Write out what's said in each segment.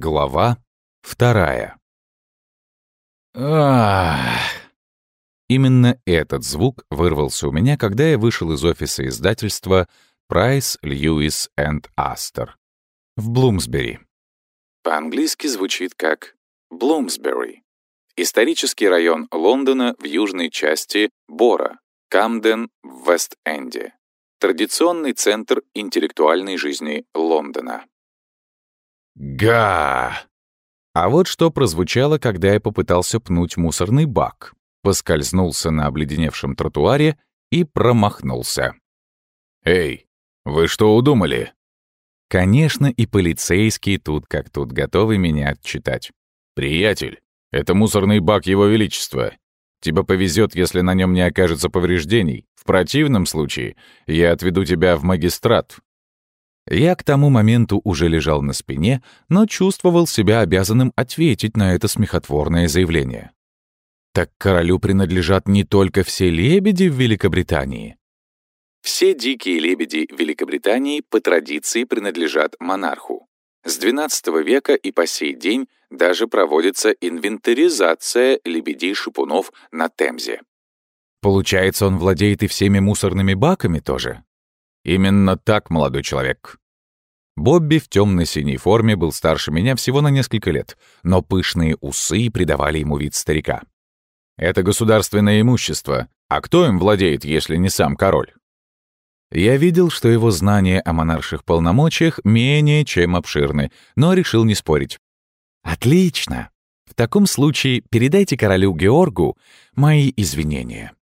Глава вторая. Ах. Именно этот звук вырвался у меня, когда я вышел из офиса издательства Price, Lewis and Astor в Блумсбери. По-английски звучит как Блумсбери. Исторический район Лондона в южной части Бора, Камден в Вест-Энде. Традиционный центр интеллектуальной жизни Лондона. Га! А вот что прозвучало, когда я попытался пнуть мусорный бак, поскользнулся на обледеневшем тротуаре и промахнулся. «Эй, вы что удумали?» Конечно, и полицейские тут как тут готовы меня отчитать. «Приятель, это мусорный бак Его Величества. Тебе повезет, если на нем не окажется повреждений. В противном случае я отведу тебя в магистрат, я к тому моменту уже лежал на спине, но чувствовал себя обязанным ответить на это смехотворное заявление. Так королю принадлежат не только все лебеди в Великобритании. Все дикие лебеди Великобритании по традиции принадлежат монарху. С XII века и по сей день даже проводится инвентаризация лебедей-шипунов на Темзе. Получается, он владеет и всеми мусорными баками тоже? Именно так, молодой человек. Бобби в темно-синей форме был старше меня всего на несколько лет, но пышные усы придавали ему вид старика. Это государственное имущество, а кто им владеет, если не сам король? Я видел, что его знания о монарших полномочиях менее чем обширны, но решил не спорить. «Отлично! В таком случае передайте королю Георгу мои извинения».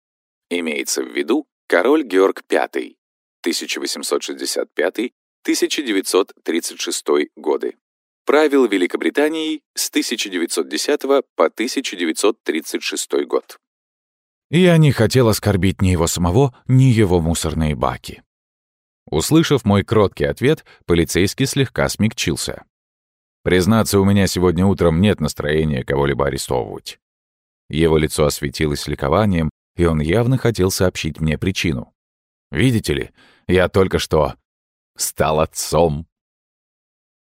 Имеется в виду король Георг V, 1865-1936 годы. Правил Великобританией с 1910 по 1936 год. Я не хотел оскорбить ни его самого, ни его мусорные баки. Услышав мой кроткий ответ, полицейский слегка смягчился. Признаться, у меня сегодня утром нет настроения кого-либо арестовывать. Его лицо осветилось ликованием, и он явно хотел сообщить мне причину. Видите ли, я только что стал отцом.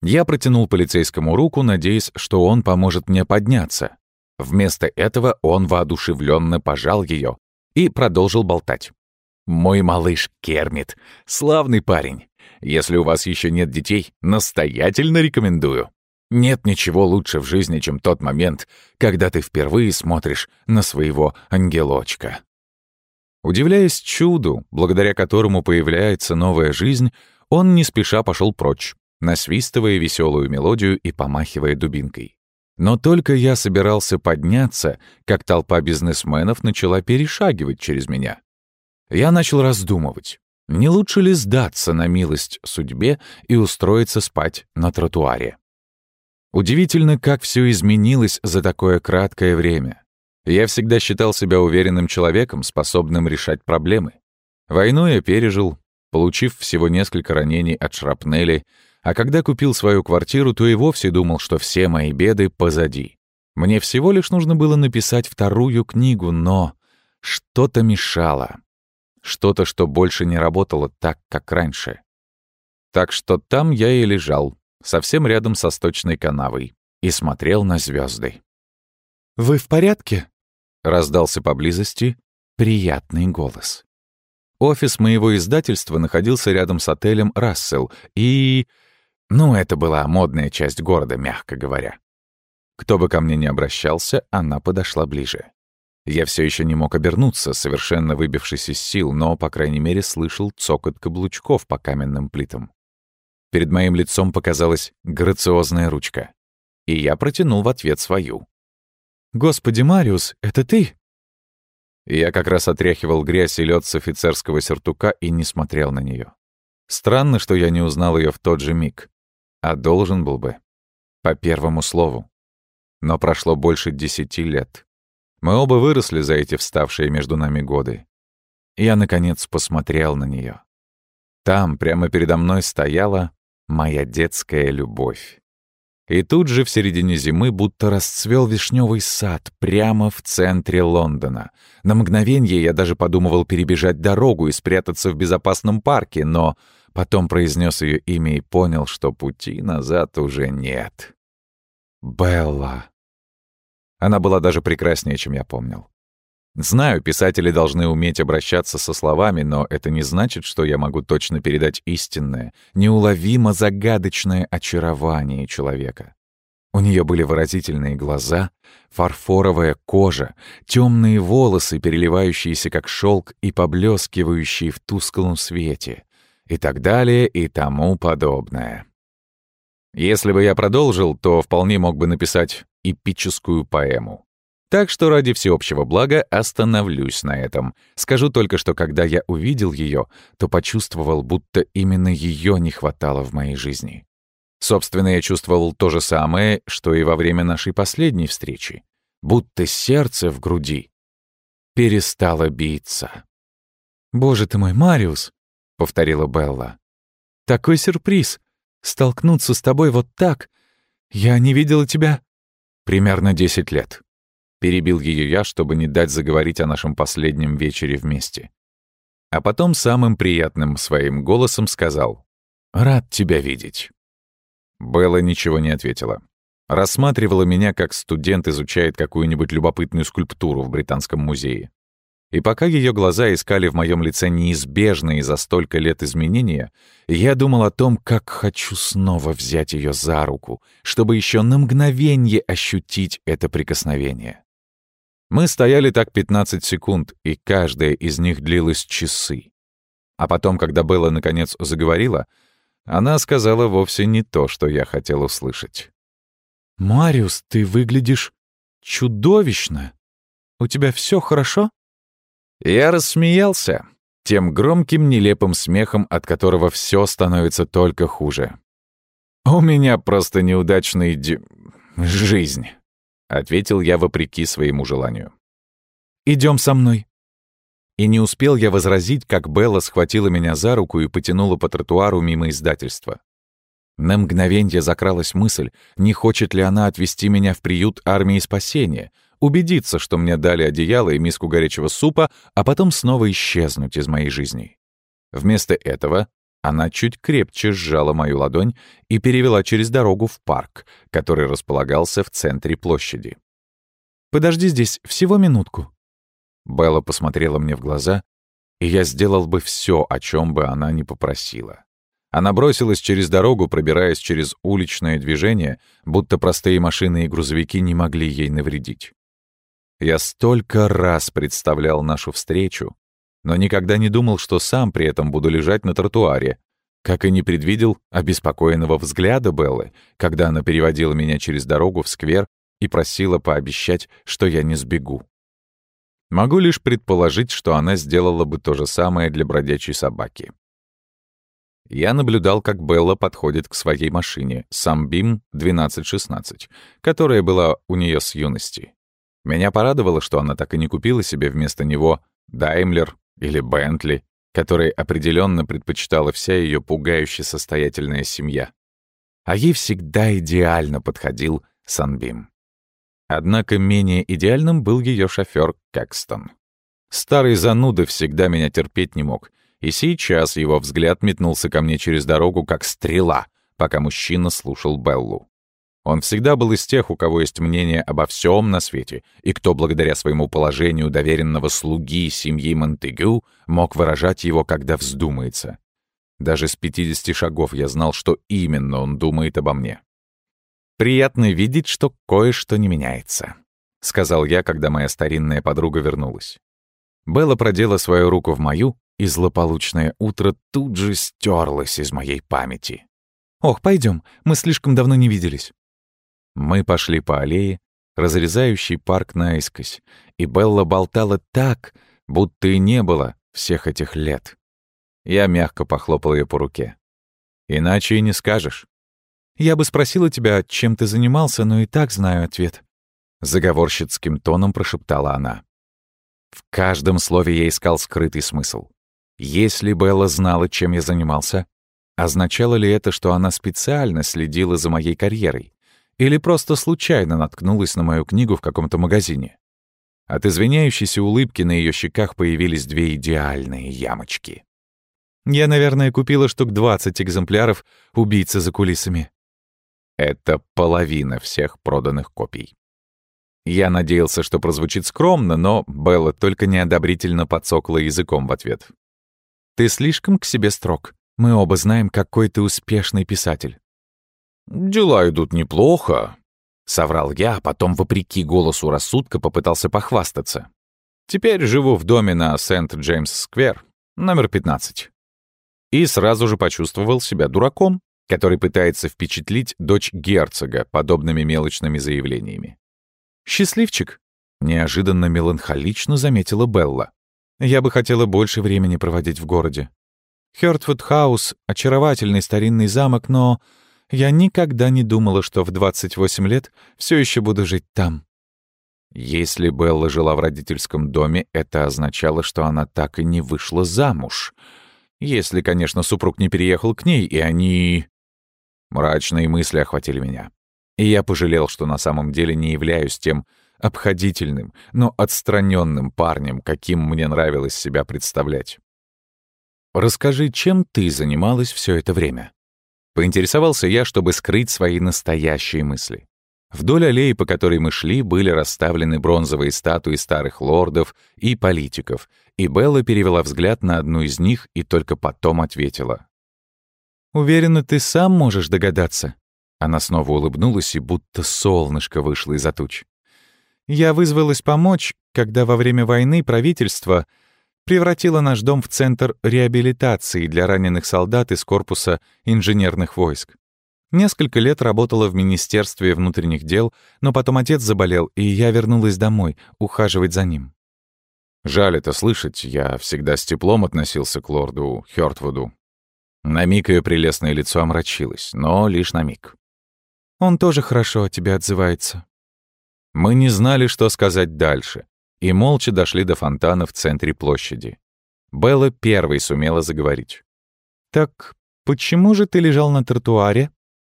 Я протянул полицейскому руку, надеясь, что он поможет мне подняться. Вместо этого он воодушевленно пожал ее и продолжил болтать. «Мой малыш Кермит, славный парень. Если у вас еще нет детей, настоятельно рекомендую. Нет ничего лучше в жизни, чем тот момент, когда ты впервые смотришь на своего ангелочка». Удивляясь чуду, благодаря которому появляется новая жизнь, он не спеша пошел прочь, насвистывая веселую мелодию и помахивая дубинкой. Но только я собирался подняться, как толпа бизнесменов начала перешагивать через меня. Я начал раздумывать, не лучше ли сдаться на милость судьбе и устроиться спать на тротуаре. Удивительно, как все изменилось за такое краткое время. Я всегда считал себя уверенным человеком, способным решать проблемы. Войну я пережил, получив всего несколько ранений от шрапнели, а когда купил свою квартиру, то и вовсе думал, что все мои беды позади. Мне всего лишь нужно было написать вторую книгу, но что-то мешало. Что-то, что больше не работало так, как раньше. Так что там я и лежал, совсем рядом со сточной канавой, и смотрел на звезды. «Вы в порядке?» Раздался поблизости приятный голос. Офис моего издательства находился рядом с отелем «Рассел», и... Ну, это была модная часть города, мягко говоря. Кто бы ко мне ни обращался, она подошла ближе. Я все еще не мог обернуться, совершенно выбившись из сил, но, по крайней мере, слышал цокот каблучков по каменным плитам. Перед моим лицом показалась грациозная ручка, и я протянул в ответ свою. «Господи, Мариус, это ты?» Я как раз отряхивал грязь и лед с офицерского сюртука и не смотрел на нее. Странно, что я не узнал ее в тот же миг. А должен был бы. По первому слову. Но прошло больше десяти лет. Мы оба выросли за эти вставшие между нами годы. Я, наконец, посмотрел на нее. Там, прямо передо мной, стояла моя детская любовь. И тут же в середине зимы будто расцвел вишневый сад прямо в центре Лондона. На мгновение я даже подумывал перебежать дорогу и спрятаться в безопасном парке, но потом произнес ее имя и понял, что пути назад уже нет. Белла. Она была даже прекраснее, чем я помнил. Знаю, писатели должны уметь обращаться со словами, но это не значит, что я могу точно передать истинное, неуловимо загадочное очарование человека. У нее были выразительные глаза, фарфоровая кожа, темные волосы, переливающиеся как шелк и поблескивающие в тусклом свете, и так далее и тому подобное. Если бы я продолжил, то вполне мог бы написать эпическую поэму. Так что ради всеобщего блага остановлюсь на этом. Скажу только, что когда я увидел ее, то почувствовал, будто именно ее не хватало в моей жизни. Собственно, я чувствовал то же самое, что и во время нашей последней встречи. Будто сердце в груди перестало биться. «Боже ты мой, Мариус!» — повторила Белла. «Такой сюрприз! Столкнуться с тобой вот так! Я не видела тебя...» «Примерно десять лет», Перебил ее я, чтобы не дать заговорить о нашем последнем вечере вместе. А потом самым приятным своим голосом сказал «Рад тебя видеть». Белла ничего не ответила. Рассматривала меня, как студент изучает какую-нибудь любопытную скульптуру в Британском музее. И пока ее глаза искали в моем лице неизбежные за столько лет изменения, я думал о том, как хочу снова взять ее за руку, чтобы еще на мгновение ощутить это прикосновение. Мы стояли так 15 секунд, и каждая из них длилась часы. А потом, когда Белла наконец заговорила, она сказала вовсе не то, что я хотел услышать. «Мариус, ты выглядишь чудовищно. У тебя все хорошо?» Я рассмеялся, тем громким нелепым смехом, от которого все становится только хуже. «У меня просто неудачная д... жизнь». — ответил я вопреки своему желанию. Идем со мной». И не успел я возразить, как Белла схватила меня за руку и потянула по тротуару мимо издательства. На мгновенье закралась мысль, не хочет ли она отвезти меня в приют армии спасения, убедиться, что мне дали одеяло и миску горячего супа, а потом снова исчезнуть из моей жизни. Вместо этого она чуть крепче сжала мою ладонь и перевела через дорогу в парк, который располагался в центре площади. «Подожди здесь всего минутку». Белла посмотрела мне в глаза, и я сделал бы все, о чем бы она ни попросила. Она бросилась через дорогу, пробираясь через уличное движение, будто простые машины и грузовики не могли ей навредить. Я столько раз представлял нашу встречу, но никогда не думал, что сам при этом буду лежать на тротуаре, как и не предвидел обеспокоенного взгляда Беллы, когда она переводила меня через дорогу в сквер и просила пообещать, что я не сбегу. Могу лишь предположить, что она сделала бы то же самое для бродячей собаки. Я наблюдал, как Белла подходит к своей машине, Самбим 1216, которая была у нее с юности. Меня порадовало, что она так и не купила себе вместо него Даймлер или Бентли, которые определенно предпочитала вся ее пугающе состоятельная семья. А ей всегда идеально подходил Санбим. Однако менее идеальным был ее шофер Кэкстон. Старый зануда всегда меня терпеть не мог, и сейчас его взгляд метнулся ко мне через дорогу, как стрела, пока мужчина слушал Беллу. Он всегда был из тех, у кого есть мнение обо всем на свете, и кто благодаря своему положению доверенного слуги семьи Монтегю мог выражать его, когда вздумается. Даже с 50 шагов я знал, что именно он думает обо мне. «Приятно видеть, что кое-что не меняется», — сказал я, когда моя старинная подруга вернулась. Белла продела свою руку в мою, и злополучное утро тут же стерлось из моей памяти. «Ох, пойдем, мы слишком давно не виделись». Мы пошли по аллее, разрезающей парк наискось, и Белла болтала так, будто и не было всех этих лет. Я мягко похлопал ее по руке. «Иначе и не скажешь». «Я бы спросила тебя, чем ты занимался, но и так знаю ответ», — заговорщицким тоном прошептала она. В каждом слове я искал скрытый смысл. Если Белла знала, чем я занимался, означало ли это, что она специально следила за моей карьерой? Или просто случайно наткнулась на мою книгу в каком-то магазине. От извиняющейся улыбки на ее щеках появились две идеальные ямочки. «Я, наверное, купила штук 20 экземпляров «Убийца за кулисами». Это половина всех проданных копий. Я надеялся, что прозвучит скромно, но Белла только неодобрительно подсокла языком в ответ. «Ты слишком к себе строг. Мы оба знаем, какой ты успешный писатель». «Дела идут неплохо», — соврал я, а потом, вопреки голосу рассудка, попытался похвастаться. «Теперь живу в доме на Сент-Джеймс-сквер, номер 15». И сразу же почувствовал себя дураком, который пытается впечатлить дочь герцога подобными мелочными заявлениями. «Счастливчик», — неожиданно меланхолично заметила Белла. «Я бы хотела больше времени проводить в городе. Хёртвуд-хаус — очаровательный старинный замок, но я никогда не думала, что в 28 лет все еще буду жить там». Если Белла жила в родительском доме, это означало, что она так и не вышла замуж. Если, конечно, супруг не переехал к ней, и они... Мрачные мысли охватили меня. И я пожалел, что на самом деле не являюсь тем обходительным, но отстраненным парнем, каким мне нравилось себя представлять. «Расскажи, чем ты занималась все это время?» Поинтересовался я, чтобы скрыть свои настоящие мысли. Вдоль аллеи, по которой мы шли, были расставлены бронзовые статуи старых лордов и политиков, и Белла перевела взгляд на одну из них и только потом ответила. «Уверена, ты сам можешь догадаться». Она снова улыбнулась, и будто солнышко вышло из-за туч. «Я вызвалась помочь, когда во время войны правительство превратило наш дом в центр реабилитации для раненых солдат из корпуса инженерных войск. Несколько лет работала в Министерстве внутренних дел, но потом отец заболел, и я вернулась домой, ухаживать за ним. Жаль это слышать, я всегда с теплом относился к лорду Хёртвуду. На миг ее прелестное лицо омрачилось, но лишь на миг. Он тоже хорошо о тебе отзывается. Мы не знали, что сказать дальше, и молча дошли до фонтана в центре площади. Белла первой сумела заговорить. «Так почему же ты лежал на тротуаре?»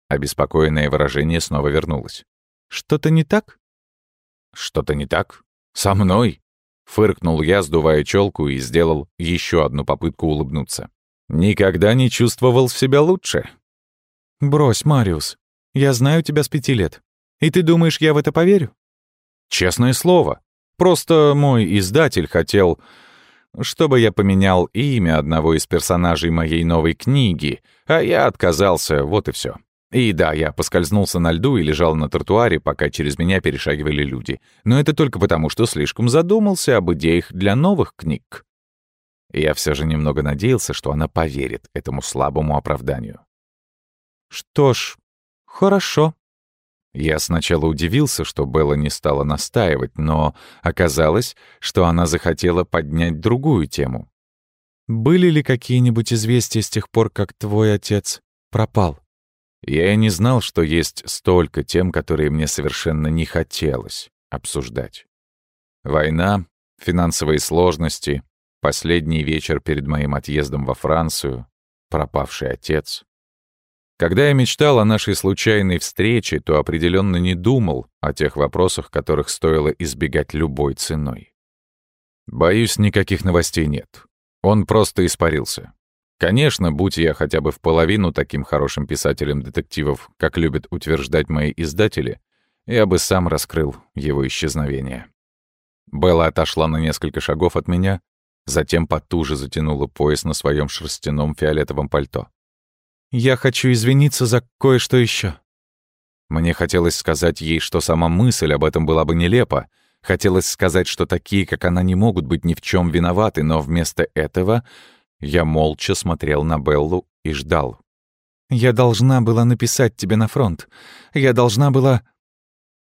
Обеспокоенное выражение снова вернулось. «Что-то не так?» «Что-то не так? Со мной?» Фыркнул я, сдувая челку, и сделал еще одну попытку улыбнуться. «Никогда не чувствовал себя лучше». «Брось, Мариус. Я знаю тебя с пяти лет. И ты думаешь, я в это поверю?» «Честное слово. Просто мой издатель хотел, чтобы я поменял имя одного из персонажей моей новой книги, а я отказался, вот и все. И да, я поскользнулся на льду и лежал на тротуаре, пока через меня перешагивали люди. Но это только потому, что слишком задумался об идеях для новых книг. Я все же немного надеялся, что она поверит этому слабому оправданию. «Что ж, хорошо». Я сначала удивился, что Белла не стала настаивать, но оказалось, что она захотела поднять другую тему. «Были ли какие-нибудь известия с тех пор, как твой отец пропал?» Я и не знал, что есть столько тем, которые мне совершенно не хотелось обсуждать. Война, финансовые сложности, последний вечер перед моим отъездом во Францию, пропавший отец. Когда я мечтал о нашей случайной встрече, то определенно не думал о тех вопросах, которых стоило избегать любой ценой. Боюсь, никаких новостей нет. Он просто испарился. Конечно, будь я хотя бы в половину таким хорошим писателем детективов, как любят утверждать мои издатели, я бы сам раскрыл его исчезновение. Белла отошла на несколько шагов от меня, затем потуже затянула пояс на своем шерстяном фиолетовом пальто. «Я хочу извиниться за кое-что еще. Мне хотелось сказать ей, что сама мысль об этом была бы нелепа, хотелось сказать, что такие, как она, не могут быть ни в чем виноваты, но вместо этого я молча смотрел на Беллу и ждал. «Я должна была написать тебе на фронт. Я должна была...»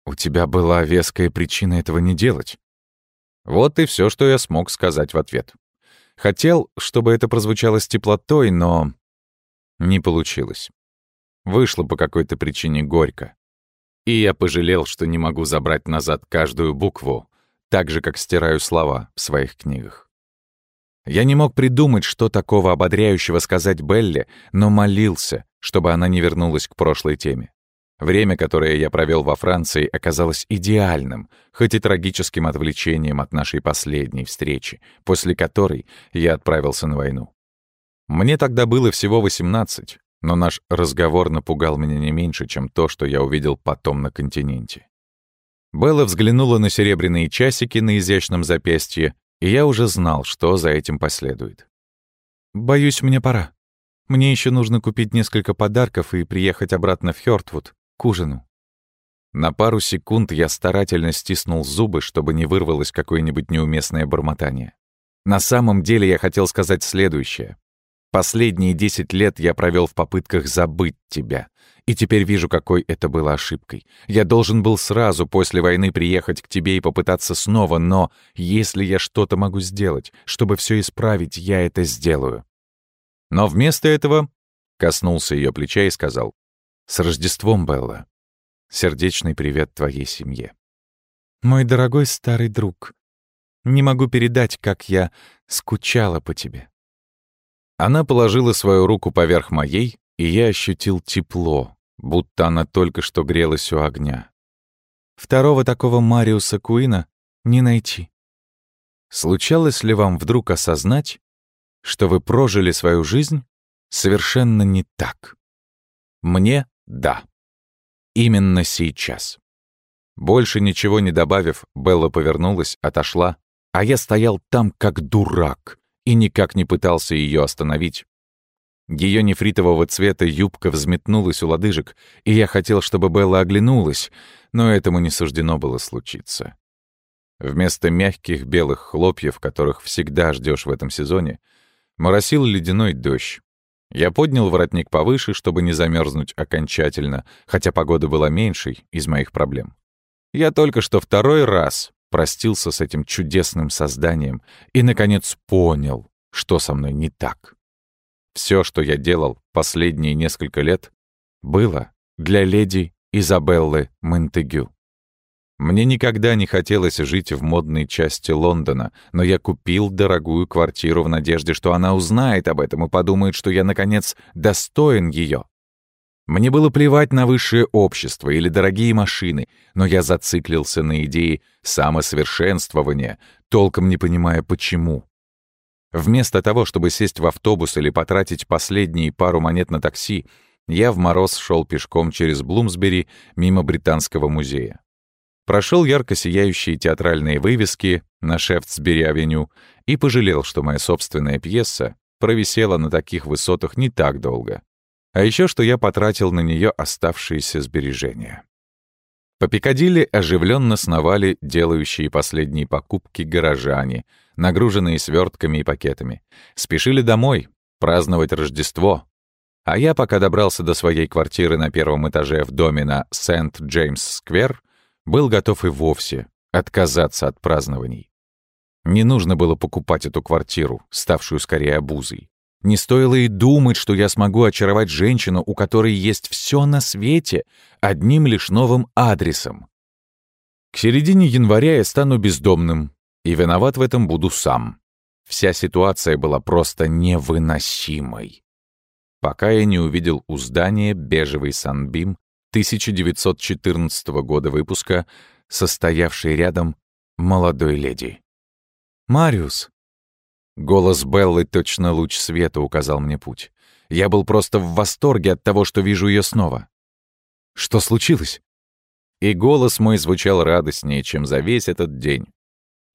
«У тебя была веская причина этого не делать». Вот и все, что я смог сказать в ответ. Хотел, чтобы это прозвучало с теплотой, но... Не получилось. Вышло по какой-то причине горько. И я пожалел, что не могу забрать назад каждую букву, так же, как стираю слова в своих книгах. Я не мог придумать, что такого ободряющего сказать Белле, но молился, чтобы она не вернулась к прошлой теме. Время, которое я провел во Франции, оказалось идеальным, хоть и трагическим отвлечением от нашей последней встречи, после которой я отправился на войну. Мне тогда было всего 18, но наш разговор напугал меня не меньше, чем то, что я увидел потом на континенте. Белла взглянула на серебряные часики на изящном запястье, и я уже знал, что за этим последует. «Боюсь, мне пора. Мне еще нужно купить несколько подарков и приехать обратно в Хёртвуд к ужину». На пару секунд я старательно стиснул зубы, чтобы не вырвалось какое-нибудь неуместное бормотание. На самом деле я хотел сказать следующее. Последние десять лет я провел в попытках забыть тебя. И теперь вижу, какой это было ошибкой. Я должен был сразу после войны приехать к тебе и попытаться снова, но если я что-то могу сделать, чтобы все исправить, я это сделаю. Но вместо этого коснулся ее плеча и сказал, «С Рождеством, Белла! Сердечный привет твоей семье!» «Мой дорогой старый друг, не могу передать, как я скучала по тебе». Она положила свою руку поверх моей, и я ощутил тепло, будто она только что грелась у огня. Второго такого Мариуса Куина не найти. Случалось ли вам вдруг осознать, что вы прожили свою жизнь совершенно не так? Мне — да. Именно сейчас. Больше ничего не добавив, Белла повернулась, отошла, а я стоял там как дурак и никак не пытался ее остановить. Ее нефритового цвета юбка взметнулась у лодыжек, и я хотел, чтобы Белла оглянулась, но этому не суждено было случиться. Вместо мягких белых хлопьев, которых всегда ждешь в этом сезоне, моросил ледяной дождь. Я поднял воротник повыше, чтобы не замерзнуть окончательно, хотя погода была меньшей из моих проблем. Я только что второй раз простился с этим чудесным созданием и, наконец, понял, что со мной не так. Все, что я делал последние несколько лет, было для леди Изабеллы Монтегю. Мне никогда не хотелось жить в модной части Лондона, но я купил дорогую квартиру в надежде, что она узнает об этом и подумает, что я, наконец, достоин ее. Мне было плевать на высшее общество или дорогие машины, но я зациклился на идее самосовершенствования, толком не понимая, почему. Вместо того, чтобы сесть в автобус или потратить последние пару монет на такси, я в мороз шел пешком через Блумсбери мимо Британского музея. Прошел ярко сияющие театральные вывески на Шефтсбери-авеню и пожалел, что моя собственная пьеса провисела на таких высотах не так долго. А еще что я потратил на нее оставшиеся сбережения. По Пикадилли оживленно сновали делающие последние покупки горожане, нагруженные свертками и пакетами. Спешили домой, праздновать Рождество. А я, пока добрался до своей квартиры на первом этаже в доме на Сент-Джеймс-сквер, был готов и вовсе отказаться от празднований. Не нужно было покупать эту квартиру, ставшую скорее обузой. Не стоило и думать, что я смогу очаровать женщину, у которой есть все на свете, одним лишь новым адресом. К середине января я стану бездомным, и виноват в этом буду сам. Вся ситуация была просто невыносимой. Пока я не увидел у здания бежевый Санбим 1914 года выпуска, состоявший рядом молодой леди. «Мариус!» Голос Беллы точно луч света указал мне путь. Я был просто в восторге от того, что вижу ее снова. «Что случилось?» И голос мой звучал радостнее, чем за весь этот день.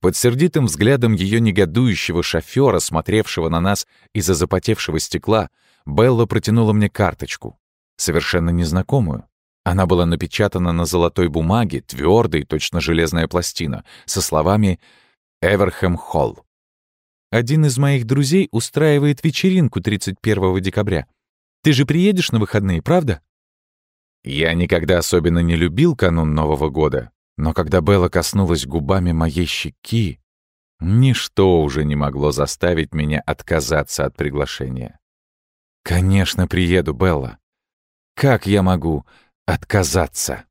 Под сердитым взглядом ее негодующего шофера, смотревшего на нас из-за запотевшего стекла, Белла протянула мне карточку, совершенно незнакомую. Она была напечатана на золотой бумаге, твердой, точно железная пластина, со словами «Эверхэм Холл». «Один из моих друзей устраивает вечеринку 31 декабря. Ты же приедешь на выходные, правда?» Я никогда особенно не любил канун Нового года, но когда Белла коснулась губами моей щеки, ничто уже не могло заставить меня отказаться от приглашения. «Конечно, приеду, Белла. Как я могу отказаться?»